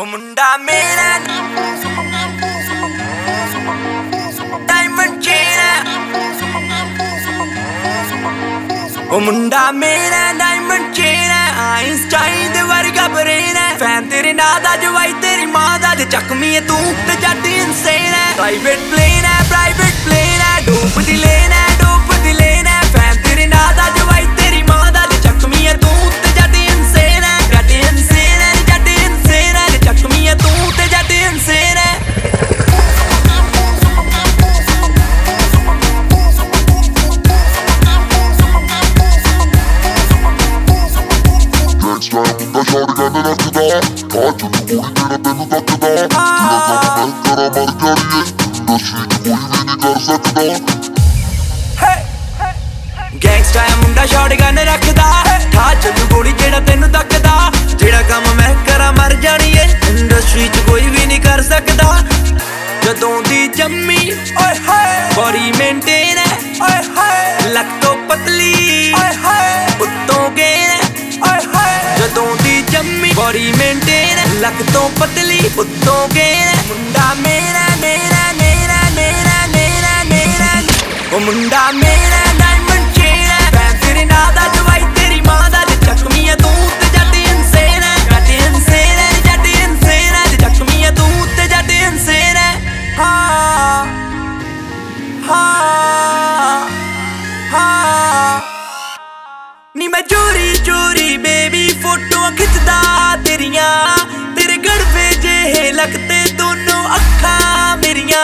ਉਹ ਮੁੰਡਾ ਮੇਰਾ ਡਾਇਮੰਡ ਚੇਨ ਉਹ ਮੁੰਡਾ ਮੇਰਾ ਡਾਇਮੰਡ ਚੇਨ ਆਇਨਸਟਾਈਨ ਦੇ ਵਰਗਾ ਬਰੇਨ ਫੈਨ ਤੇਰੇ ਨਾਂ ਦਾ, ਜਵਾਈ ਤੇਰੀ ਮਾਂ ਦਾ, ਜੇ ਚੱਕਮੀ ਤੂੰ ਤੇ ਜੱਟ ਇਨਸੇਨ ਪ੍ਰਾਈਵੇਟ ਪਲੇਨ ਨੱਚਦਾ ਆ ਜੁੱਤੀ ਕੁੜੀ ਤੇਰਾ ਤੈਨੂੰ ਤੱਕਦਾ ਜਿਹੜਾ ਕੰਮ ਮੈਂ ਕਰਾਂ ਮਰ ਜਾਣੀਏ ਇੰਡਸਟਰੀ 'ਚ ਕੋਈ ਵੀ ਨਹੀਂ ਕਰ ਸਕਦਾ ਗੈਂਗਸਟਰ ਆ ਮੁੰਡਾ ਸ਼ਾਟਗਨ ਰੱਖਦਾ। ਠਾ ਚੱਲੂ ਗੋਲੀ ਜਿਹੜਾ ਤੈਨੂੰ ਤੱਕਦਾ। ਜਿਹੜਾ ਕੰਮ ਮੈਂ ਕਰਾਂ ਮਰ ਜਾਣੀ ਏ। ਇੰਡਸਟਰੀ 'ਚ ਕੋਈ ਵੀ ਨਹੀਂ ਕਰ ਸਕਦਾ। ਜਦੋਂ ਦੀ ਜੰਮੀ ਓਏ ਹਾਏ। ਬੋਡੀ ਮੇਨਟੇਨ ਹੈ। ਓਏ ਹਾਏ। ਲੱਕ ਤੋਂ ਪਤਲੀ। ਬੋਡੀ ਮੇਨਟੇਨ ਹੈ, ਲੱਕ ਤੋਂ ਪਤਲੀ, ਉੱਤੋਂ ਗੇਨ ਮੁੰਡਾ ਮੇਰਾ ਮੇਰਾ ਮੇਰਾ ਮੇਰਾ ਮੇਰਾ ਮੇਰਾ। ਉਹ ਮੁੰਡਾ ਮੇਰਾ ਫੋਟੋਆਂ ਖਿੱਚਦਾ ਤੇਰੀਆਂ। ਤੇਰੇ ਗੜਵੇ ਜਿਹੇ ਲੱਗਦੇ ਦੋਨੋਂ ਅੱਖਾਂ ਮੇਰੀਆਂ।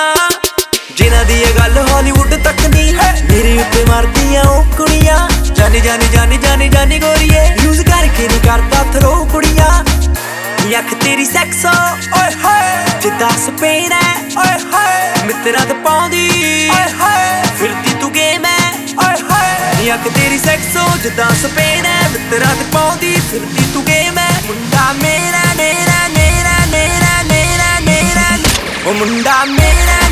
ਜਿਨ੍ਹਾਂ ਦੀ ਇਹ ਗੱਲ ਹਾਲੀਵੁੱਡ ਤੱਕ ਨਹੀਂ ਮੇਰੇ ਉੱਤੇ ਮਾਰਦੀਆਂ ਉਹ ਕੁੜੀਆਂ। ਜਾਨੀ ਜਾਨੀ ਜਾਨੀ ਜਾਨੀ ਜਾਨੀ ਗੋਰੀਏ। ਯੂਜ਼ ਕਰਕੇ ਨਹੀਂ ਕਰਦਾ ਥਰੋ ਕੁੜੀਆਂ। ਨੀ ਅੱਖ ਤੇਰੀ ਸੈਕਸੋ ਓਏ ਹਾਏ। ਜਿੱਦਾਂ ਸਪੇਨ ਹੈ ਓਏ ਹਾਏ। ਮਿੱਤਰਾਂ ਤੇ ਪਾਉਂਦੀ। ਓਏ ਹਾਏ। ਫਿਰਦੀ ਤੂੰ ਗੇਮ ਹੈ ਓਏ ਹਾਏ। ਨੀ ਅੱਖ ਤੇਰੀ ਸੈਕਸੋ ਜਿੱਦਾਂ ਸਪੇਨ ਹੈ ਮਿੱਤਰਾਂ ਤੇ ਪਾਉਂਦੀ ਫਿਰਦੀ ਤੂੰ ਗੇਮ ਹੈ ਮੁੰਡਾ ਮੇਰਾ ਮੇਰਾ ਮੇਰਾ ਮੇਰਾ ਮੇਰਾ ਮੇਰਾ। ਉਹ ਮੁੰਡਾ ਮੇਰਾ।